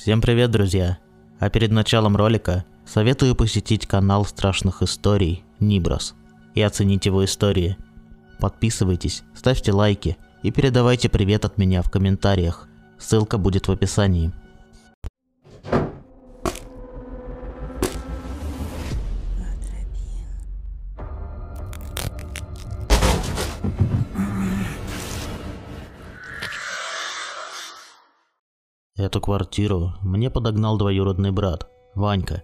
Всем привет, друзья! А перед началом ролика советую посетить канал страшных историй Ниброс и оценить его истории. Подписывайтесь, ставьте лайки и передавайте привет от меня в комментариях. Ссылка будет в описании. Эту квартиру мне подогнал двоюродный брат, Ванька.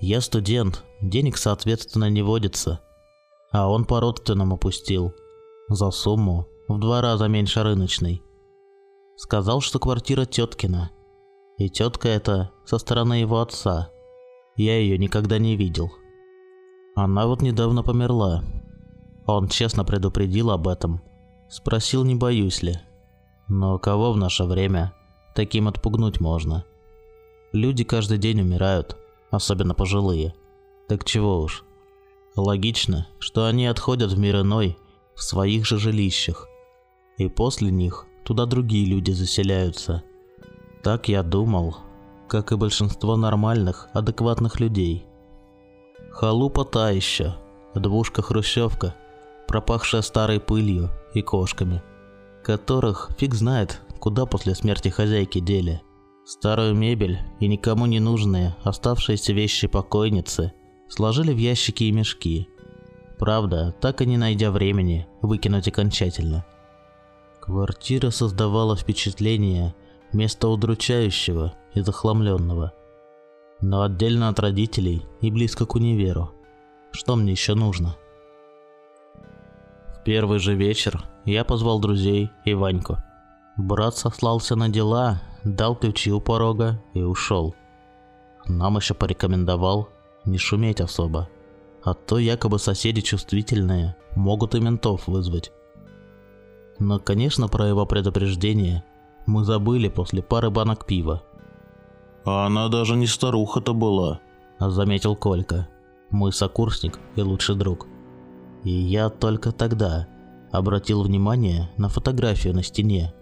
Я студент, денег соответственно не водится. А он по-родственному пустил. За сумму в два раза меньше рыночной. Сказал, что квартира теткина. И тетка эта со стороны его отца. Я ее никогда не видел. Она вот недавно померла. Он честно предупредил об этом. Спросил, не боюсь ли. Но кого в наше время Таким отпугнуть можно. Люди каждый день умирают, особенно пожилые. Так чего уж. Логично, что они отходят в мир иной, в своих же жилищах. И после них туда другие люди заселяются. Так я думал, как и большинство нормальных, адекватных людей. Халупа та еще, двушка-хрущевка, пропахшая старой пылью и кошками, которых фиг знает, куда после смерти хозяйки дели. Старую мебель и никому не нужные оставшиеся вещи покойницы сложили в ящики и мешки. Правда, так и не найдя времени выкинуть окончательно. Квартира создавала впечатление места удручающего и захламленного. Но отдельно от родителей и близко к универу. Что мне еще нужно? В первый же вечер я позвал друзей и Ваньку. Брат сослался на дела, дал ключи у порога и ушел. Нам еще порекомендовал не шуметь особо, а то якобы соседи чувствительные, могут и ментов вызвать. Но, конечно, про его предупреждение мы забыли после пары банок пива. «А она даже не старуха-то была», — заметил Колька, мой сокурсник и лучший друг. И я только тогда обратил внимание на фотографию на стене,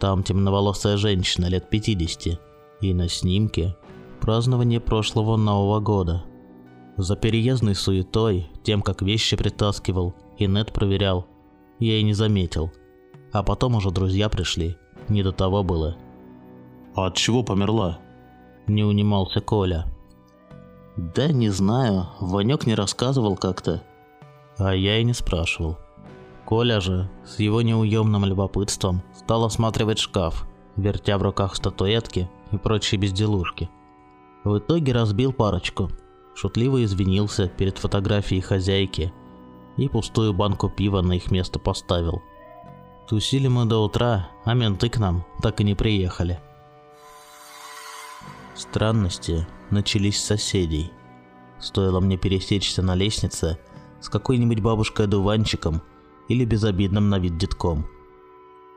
там темноволосая женщина лет 50, и на снимке празднование прошлого Нового года. За переездной суетой, тем, как вещи притаскивал и нет проверял, я и не заметил. А потом уже друзья пришли, не до того было. «А от чего померла?» Не унимался Коля. «Да не знаю, Ванек не рассказывал как-то». А я и не спрашивал. Коля же, с его неуемным любопытством, стал осматривать шкаф, вертя в руках статуэтки и прочие безделушки. В итоге разбил парочку, шутливо извинился перед фотографией хозяйки и пустую банку пива на их место поставил. Тусили мы до утра, а менты к нам так и не приехали. Странности начались с соседей. Стоило мне пересечься на лестнице с какой-нибудь бабушкой-одуванчиком – или безобидным на вид детком.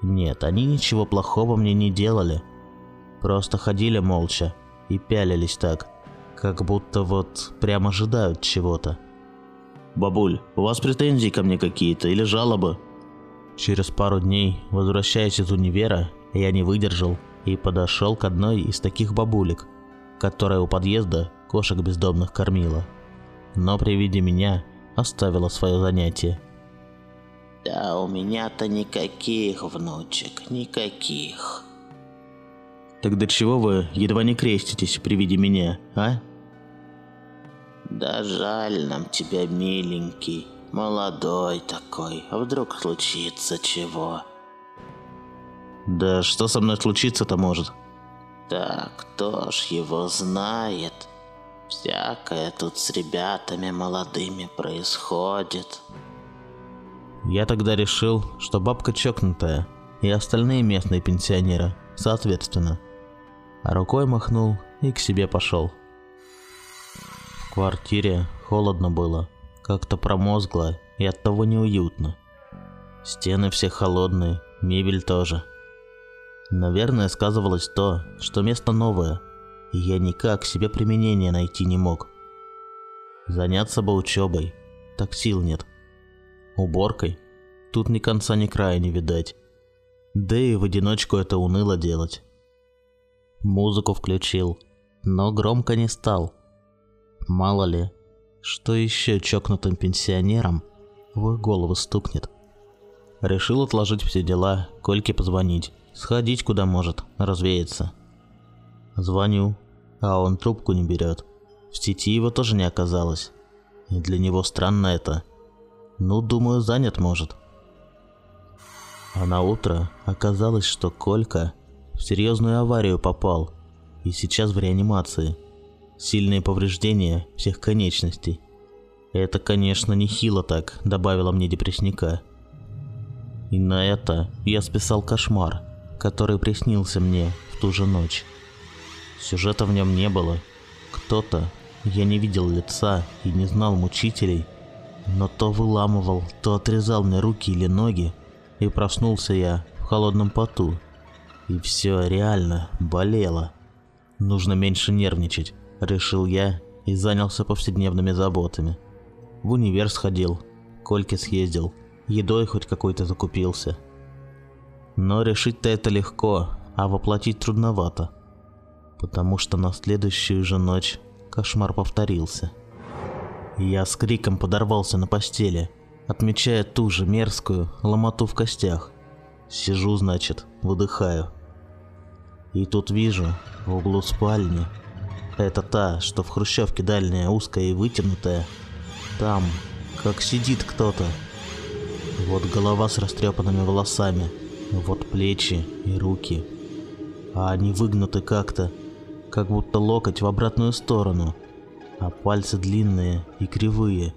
Нет, они ничего плохого мне не делали. Просто ходили молча и пялились так, как будто вот прямо ожидают чего-то. «Бабуль, у вас претензии ко мне какие-то или жалобы?» Через пару дней, возвращаясь из универа, я не выдержал и подошел к одной из таких бабулек, которая у подъезда кошек бездомных кормила. Но при виде меня оставила свое занятие да у меня-то никаких внучек, никаких. Тогда чего вы едва не креститесь при виде меня, а? Да жаль нам тебя, миленький, молодой такой, а вдруг случится чего? Да что со мной случится-то может? Так кто ж его знает? Всякое тут с ребятами молодыми происходит. Я тогда решил, что бабка чокнутая, и остальные местные пенсионеры, соответственно. А рукой махнул и к себе пошел. В квартире холодно было, как-то промозгло и оттого неуютно. Стены все холодные, мебель тоже. Наверное, сказывалось то, что место новое, и я никак себе применение найти не мог. Заняться бы учебой, так сил нет. Уборкой? Тут ни конца, ни края не видать. Да и в одиночку это уныло делать. Музыку включил, но громко не стал. Мало ли, что еще чокнутым пенсионерам в их голову стукнет. Решил отложить все дела, Кольке позвонить, сходить куда может, развеяться. Звоню, а он трубку не берет. В сети его тоже не оказалось. И для него странно это. Ну, думаю, занят может. А на утро оказалось, что Колька в серьезную аварию попал и сейчас в реанимации. Сильные повреждения всех конечностей. Это, конечно, нехило так, добавила мне депрессника. И на это я списал кошмар, который приснился мне в ту же ночь. Сюжета в нем не было. Кто-то, я не видел лица и не знал мучителей, но то выламывал, то отрезал мне руки или ноги, и проснулся я в холодном поту. И все реально болело. Нужно меньше нервничать, решил я и занялся повседневными заботами. В универ сходил, Кольке съездил, едой хоть какой-то закупился. Но решить-то это легко, а воплотить трудновато – потому что на следующую же ночь кошмар повторился. Я с криком подорвался на постели, отмечая ту же мерзкую ломоту в костях. Сижу, значит, выдыхаю. И тут вижу в углу спальни. Это та, что в хрущевке дальняя, узкая и вытянутая. Там, как сидит кто-то. Вот голова с растрепанными волосами, вот плечи и руки. А они выгнуты как-то, как будто локоть в обратную сторону, а пальцы длинные и кривые.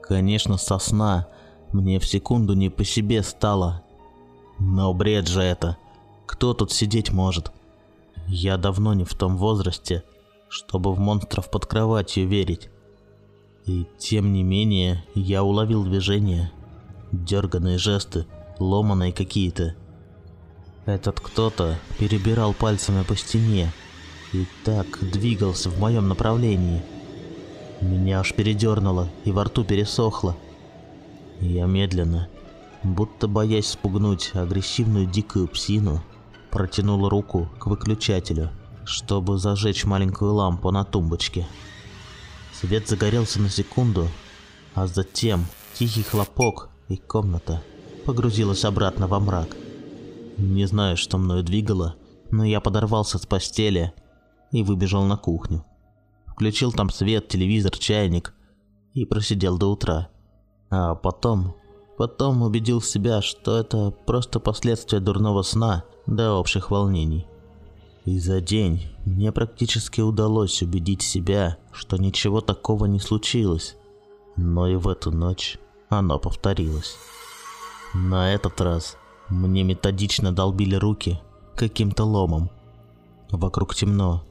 Конечно, сосна мне в секунду не по себе стало. Но бред же это. Кто тут сидеть может? Я давно не в том возрасте, чтобы в монстров под кроватью верить. И тем не менее, я уловил движение. Дерганные жесты, ломаные какие-то. Этот кто-то перебирал пальцами по стене, и так двигался в моем направлении. Меня аж передернуло и во рту пересохло. Я медленно, будто боясь спугнуть агрессивную дикую псину, протянул руку к выключателю, чтобы зажечь маленькую лампу на тумбочке. Свет загорелся на секунду, а затем тихий хлопок и комната погрузилась обратно во мрак. Не знаю, что мною двигало, но я подорвался с постели и выбежал на кухню. Включил там свет, телевизор, чайник и просидел до утра. А потом, потом убедил себя, что это просто последствия дурного сна до общих волнений. И за день мне практически удалось убедить себя, что ничего такого не случилось. Но и в эту ночь оно повторилось. На этот раз мне методично долбили руки каким-то ломом. Вокруг темно,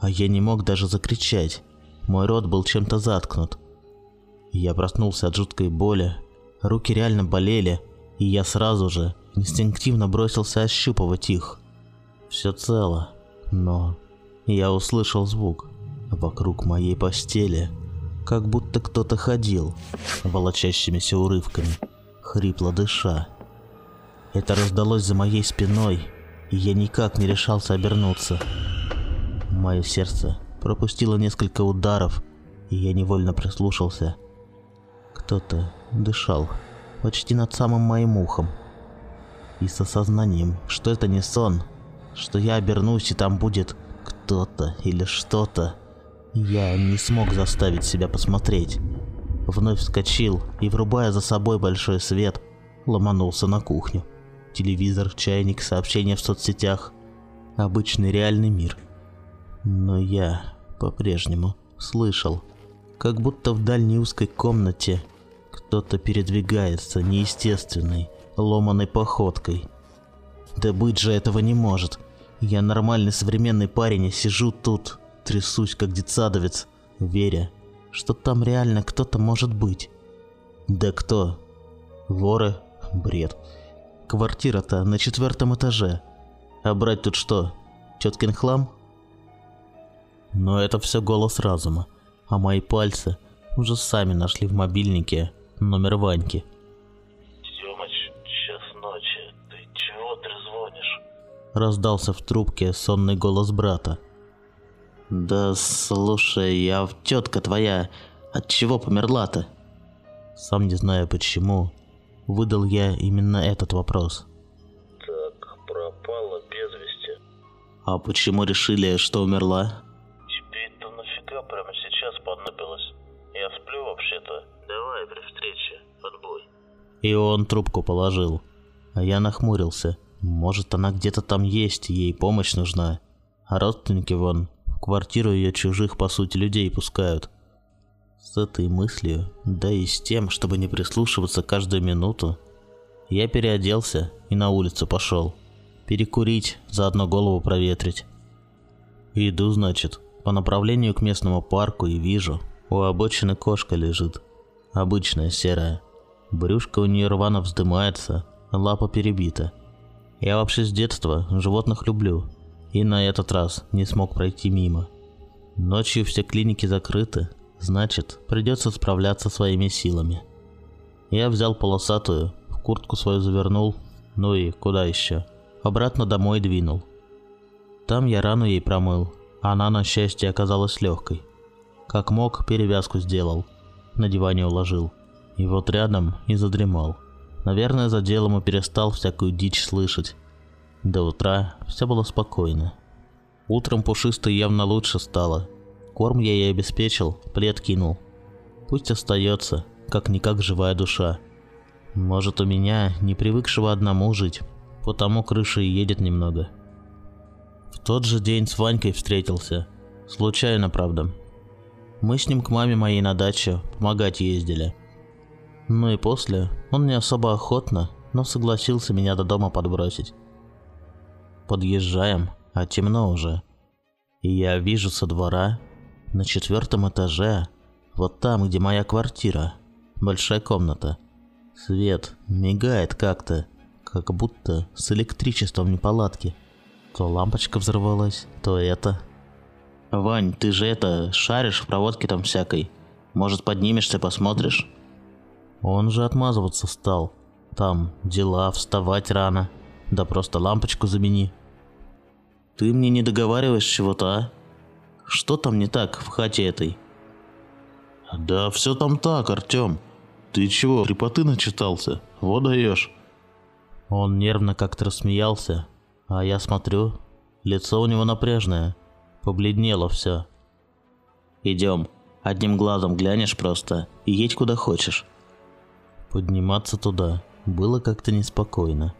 а я не мог даже закричать. Мой рот был чем-то заткнут. Я проснулся от жуткой боли, руки реально болели, и я сразу же инстинктивно бросился ощупывать их. Все цело, но я услышал звук вокруг моей постели, как будто кто-то ходил, волочащимися урывками, хрипло дыша. Это раздалось за моей спиной, и я никак не решался обернуться. Мое сердце пропустило несколько ударов, и я невольно прислушался. Кто-то дышал почти над самым моим ухом. И с осознанием, что это не сон, что я обернусь и там будет кто-то или что-то, я не смог заставить себя посмотреть. Вновь вскочил и, врубая за собой большой свет, ломанулся на кухню. Телевизор, чайник, сообщения в соцсетях. Обычный реальный мир – но я по-прежнему слышал, как будто в дальней узкой комнате кто-то передвигается неестественной, ломаной походкой. Да быть же этого не может. Я нормальный современный парень и сижу тут, трясусь как детсадовец, веря, что там реально кто-то может быть. Да кто? Воры? Бред. Квартира-то на четвертом этаже. А брать тут что? Теткин хлам? Но это все голос разума, а мои пальцы уже сами нашли в мобильнике номер Ваньки. Тёмыч, час ночи, ты чего трезвонишь? Раздался в трубке сонный голос брата. Да слушай, а тетка твоя от чего померла-то? Сам не знаю почему, выдал я именно этот вопрос. Так, пропала без вести. А почему решили, что умерла? Я сплю вообще-то. Давай при встрече, отбой. И он трубку положил. А я нахмурился. Может, она где-то там есть, ей помощь нужна. А родственники вон, в квартиру ее чужих, по сути, людей пускают. С этой мыслью, да и с тем, чтобы не прислушиваться каждую минуту, я переоделся и на улицу пошел. Перекурить, заодно голову проветрить. Иду, значит, по направлению к местному парку и вижу, у обочины кошка лежит. Обычная серая. Брюшко у нее рвано вздымается, лапа перебита. Я вообще с детства животных люблю, и на этот раз не смог пройти мимо. Ночью все клиники закрыты, значит, придется справляться своими силами. Я взял полосатую, в куртку свою завернул, ну и куда еще. Обратно домой двинул. Там я рану ей промыл, она, на счастье, оказалась легкой. Как мог, перевязку сделал, на диване уложил. И вот рядом и задремал. Наверное, за делом и перестал всякую дичь слышать. До утра все было спокойно. Утром пушистой явно лучше стало. Корм я ей обеспечил, плед кинул. Пусть остается, как-никак живая душа. Может, у меня, не привыкшего одному жить, потому крыша и едет немного. В тот же день с Ванькой встретился. Случайно, правда. Мы с ним к маме моей на дачу помогать ездили. Ну и после он не особо охотно, но согласился меня до дома подбросить. Подъезжаем, а темно уже. И я вижу со двора, на четвертом этаже, вот там, где моя квартира, большая комната. Свет мигает как-то, как будто с электричеством неполадки. То лампочка взорвалась, то это. Вань, ты же это, шаришь в проводке там всякой. Может, поднимешься, посмотришь? Он же отмазываться стал. Там дела, вставать рано. Да просто лампочку замени. Ты мне не договариваешь чего-то, а? Что там не так в хате этой? Да все там так, Артем. Ты чего, трепоты начитался? Вот даешь. Он нервно как-то рассмеялся, а я смотрю, лицо у него напряжное, побледнело все. Идем, одним глазом глянешь просто и едь куда хочешь. Подниматься туда было как-то неспокойно.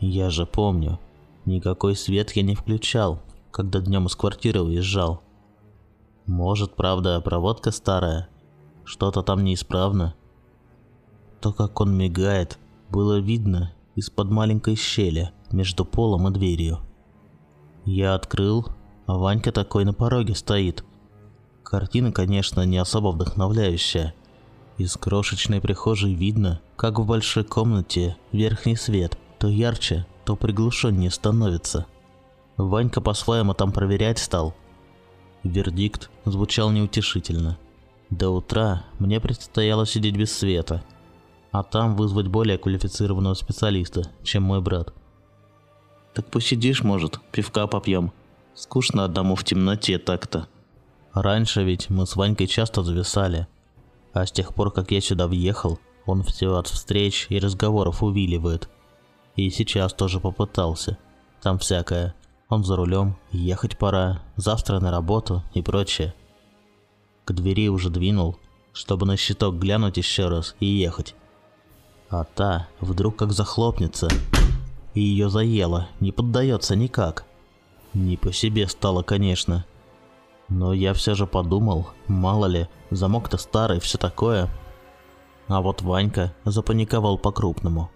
Я же помню, никакой свет я не включал, когда днем из квартиры уезжал. Может, правда, проводка старая, что-то там неисправно. То, как он мигает, было видно из-под маленькой щели между полом и дверью. Я открыл, а Ванька такой на пороге стоит. Картина, конечно, не особо вдохновляющая – из крошечной прихожей видно, как в большой комнате верхний свет то ярче, то приглушеннее становится. Ванька по-своему там проверять стал. Вердикт звучал неутешительно. До утра мне предстояло сидеть без света, а там вызвать более квалифицированного специалиста, чем мой брат. Так посидишь, может, пивка попьем. Скучно одному в темноте так-то. Раньше ведь мы с Ванькой часто зависали – а с тех пор, как я сюда въехал, он все от встреч и разговоров увиливает. И сейчас тоже попытался. Там всякое. Он за рулем, ехать пора, завтра на работу и прочее. К двери уже двинул, чтобы на щиток глянуть еще раз и ехать. А та вдруг как захлопнется. И ее заело, не поддается никак. Не по себе стало, конечно. Но я все же подумал, мало ли, замок-то старый, все такое. А вот Ванька запаниковал по-крупному.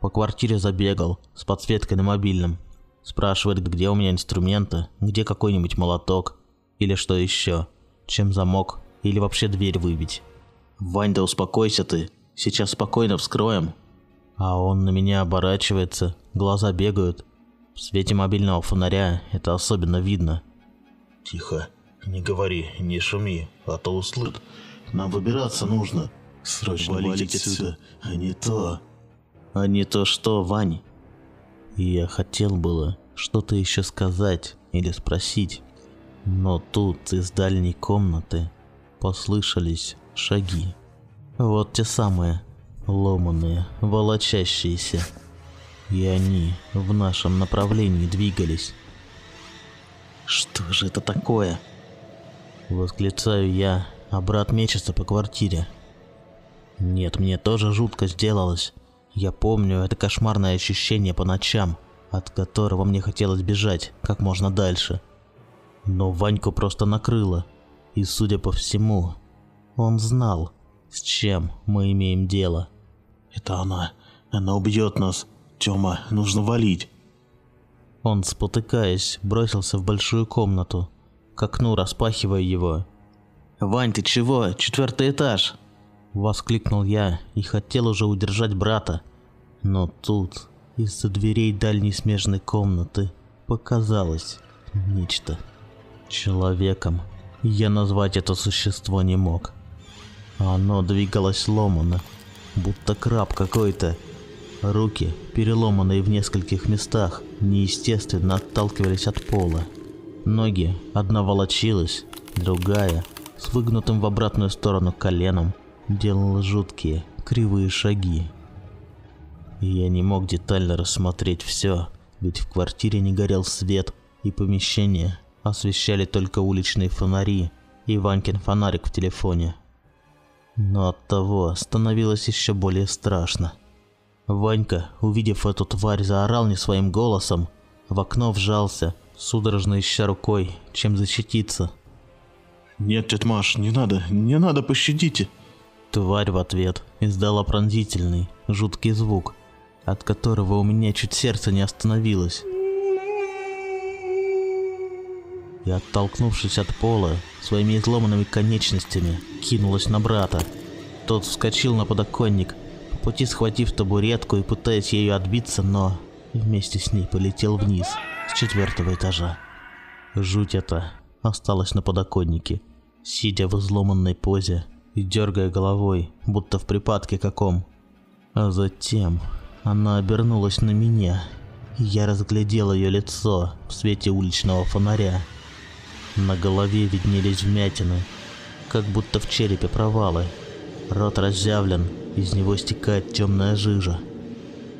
По квартире забегал, с подсветкой на мобильном. Спрашивает, где у меня инструменты, где какой-нибудь молоток, или что еще, чем замок, или вообще дверь выбить. Вань, да успокойся ты, сейчас спокойно вскроем. А он на меня оборачивается, глаза бегают. В свете мобильного фонаря это особенно видно. Тихо, не говори, не шуми, а то услышат. Нам выбираться нужно. Срочно валить, валить отсюда, а не то. А не то что, Вань? И я хотел было что-то еще сказать или спросить. Но тут из дальней комнаты послышались шаги. Вот те самые, ломаные, волочащиеся. И они в нашем направлении двигались. Что же это такое? Восклицаю я, а брат мечется по квартире. Нет, мне тоже жутко сделалось. Я помню это кошмарное ощущение по ночам, от которого мне хотелось бежать как можно дальше. Но Ваньку просто накрыло, и, судя по всему, он знал, с чем мы имеем дело. Это она. Она убьет нас. Тёма, нужно валить. Он, спотыкаясь, бросился в большую комнату, к окну распахивая его. «Вань, ты чего? Четвертый этаж!» Воскликнул я и хотел уже удержать брата. Но тут из-за дверей дальней смежной комнаты показалось нечто. Человеком я назвать это существо не мог. Оно двигалось ломано, будто краб какой-то. Руки, переломанные в нескольких местах, неестественно отталкивались от пола. Ноги, одна волочилась, другая, с выгнутым в обратную сторону коленом, делала жуткие, кривые шаги. Я не мог детально рассмотреть все, ведь в квартире не горел свет, и помещение освещали только уличные фонари и Ванькин фонарик в телефоне. Но от того становилось еще более страшно. Ванька, увидев эту тварь, заорал не своим голосом, в окно вжался, судорожно ища рукой, чем защититься. Нет, тетя Маш, не надо, не надо, пощадите. Тварь в ответ издала пронзительный, жуткий звук, от которого у меня чуть сердце не остановилось. И оттолкнувшись от пола, своими изломанными конечностями кинулась на брата. Тот вскочил на подоконник, пути схватив табуретку и пытаясь ею отбиться, но вместе с ней полетел вниз, с четвертого этажа. Жуть это осталась на подоконнике, сидя в изломанной позе и дергая головой, будто в припадке каком. А затем она обернулась на меня, и я разглядел ее лицо в свете уличного фонаря. На голове виднелись вмятины, как будто в черепе провалы. Рот разъявлен, из него стекает темная жижа.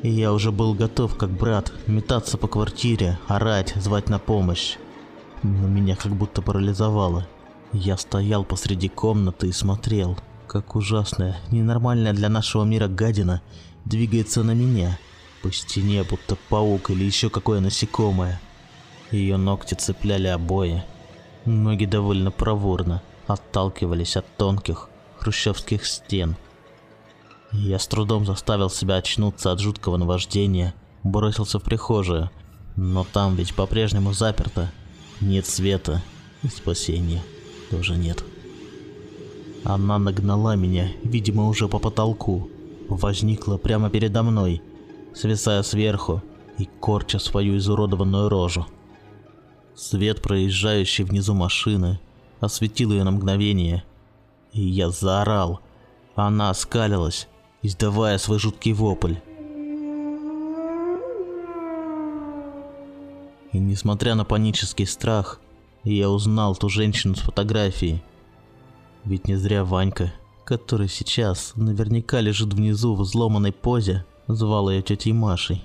И я уже был готов, как брат, метаться по квартире, орать, звать на помощь. Но меня как будто парализовало. Я стоял посреди комнаты и смотрел, как ужасная, ненормальная для нашего мира гадина двигается на меня. По стене, будто паук или еще какое насекомое. Ее ногти цепляли обои, Ноги довольно проворно отталкивались от тонких хрущевских стен. Я с трудом заставил себя очнуться от жуткого наваждения, бросился в прихожую, но там ведь по-прежнему заперто. Нет света и спасения тоже нет. Она нагнала меня, видимо, уже по потолку. Возникла прямо передо мной, свисая сверху и корча свою изуродованную рожу. Свет, проезжающий внизу машины, осветил ее на мгновение. И я заорал. Она оскалилась, издавая свой жуткий вопль. И несмотря на панический страх, я узнал ту женщину с фотографией. Ведь не зря Ванька, который сейчас наверняка лежит внизу в взломанной позе, звал ее тетей Машей.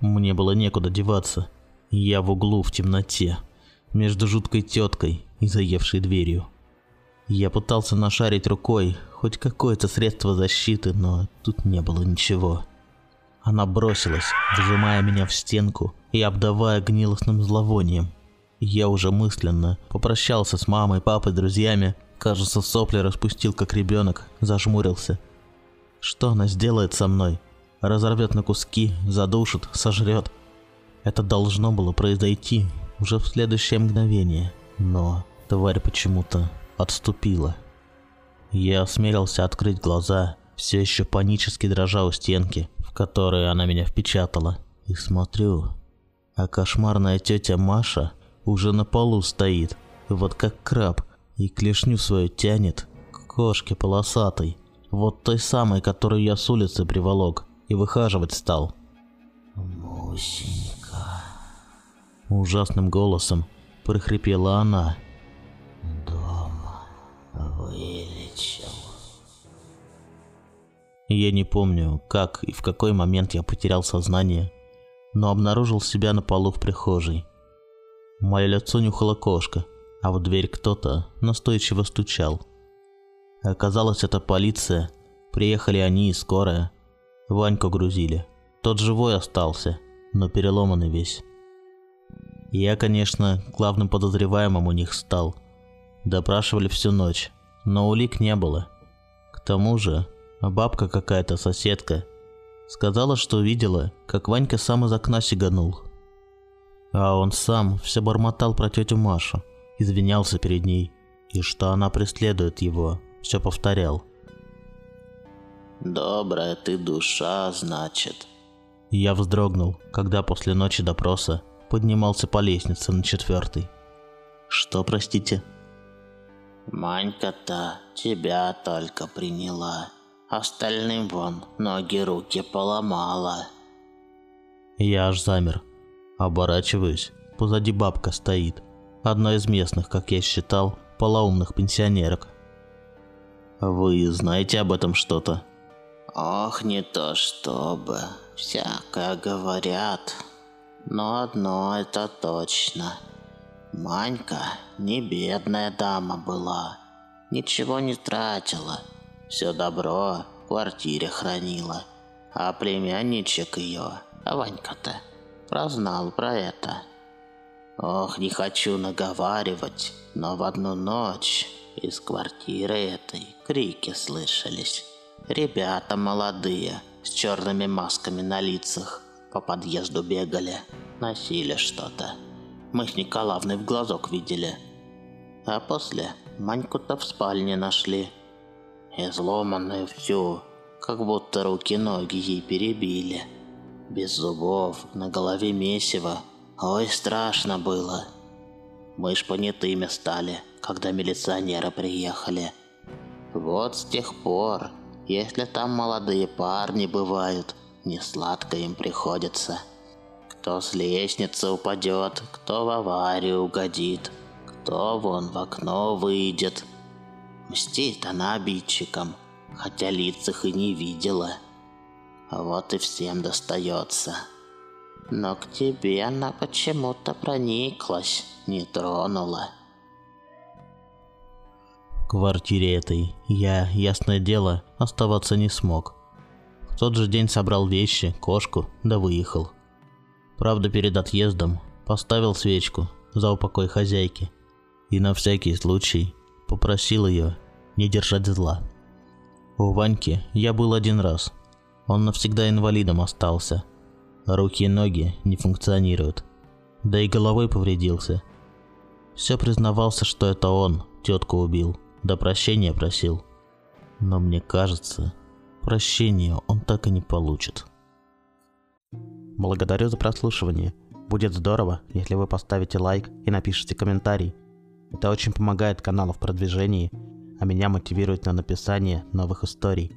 Мне было некуда деваться. Я в углу в темноте, между жуткой теткой и заевшей дверью. Я пытался нашарить рукой хоть какое-то средство защиты, но тут не было ничего. Она бросилась, вжимая меня в стенку и обдавая гнилостным зловонием. Я уже мысленно попрощался с мамой, папой, друзьями. Кажется, сопли распустил как ребенок, зажмурился. Что она сделает со мной? Разорвет на куски, задушит, сожрет. Это должно было произойти уже в следующее мгновение, но тварь почему-то отступила. Я осмелился открыть глаза, все еще панически дрожа у стенки, в которую она меня впечатала, и смотрю, а кошмарная тетя Маша уже на полу стоит, вот как краб, и клешню свою тянет к кошке полосатой, вот той самой, которую я с улицы приволок и выхаживать стал. Мусенька, Ужасным голосом прохрипела она. Я не помню, как и в какой момент я потерял сознание, но обнаружил себя на полу в прихожей. Мое лицо нюхала кошка, а в дверь кто-то настойчиво стучал. Оказалось, это полиция. Приехали они и скорая. Ваньку грузили. Тот живой остался, но переломанный весь. Я, конечно, главным подозреваемым у них стал. Допрашивали всю ночь, но улик не было. К тому же, бабка какая-то соседка сказала, что видела, как Ванька сам из окна сиганул. А он сам все бормотал про тетю Машу, извинялся перед ней, и что она преследует его, все повторял. Добрая ты душа, значит. Я вздрогнул, когда после ночи допроса поднимался по лестнице на четвертый. Что, простите? Манька-то тебя только приняла. Остальным вон ноги-руки поломала. Я аж замер. Оборачиваюсь. Позади бабка стоит. Одна из местных, как я считал, полоумных пенсионерок. Вы знаете об этом что-то? Ох, не то чтобы. Всякое говорят. Но одно это точно. Манька не бедная дама была. Ничего не тратила. Все добро в квартире хранила. А племянничек ее, Ванька-то, прознал про это. Ох, не хочу наговаривать, но в одну ночь из квартиры этой крики слышались. Ребята молодые, с черными масками на лицах, по подъезду бегали, носили что-то. Мы с Николаевной в глазок видели. А после Маньку-то в спальне нашли. Изломанную всю, как будто руки-ноги ей перебили. Без зубов, на голове месиво. Ой, страшно было. Мы ж понятыми стали, когда милиционеры приехали. Вот с тех пор, если там молодые парни бывают, не сладко им приходится. Кто с лестницы упадет, кто в аварию угодит, кто вон в окно выйдет. Мстит она обидчикам, хотя лиц их и не видела. Вот и всем достается. Но к тебе она почему-то прониклась, не тронула. В квартире этой я, ясное дело, оставаться не смог. В тот же день собрал вещи, кошку, да выехал. Правда, перед отъездом поставил свечку за упокой хозяйки и на всякий случай попросил ее не держать зла. У Ваньки я был один раз. Он навсегда инвалидом остался. Руки и ноги не функционируют. Да и головой повредился. Все признавался, что это он тетку убил, да прощения просил. Но мне кажется, прощения он так и не получит. Благодарю за прослушивание. Будет здорово, если вы поставите лайк и напишите комментарий. Это очень помогает каналу в продвижении, а меня мотивирует на написание новых историй.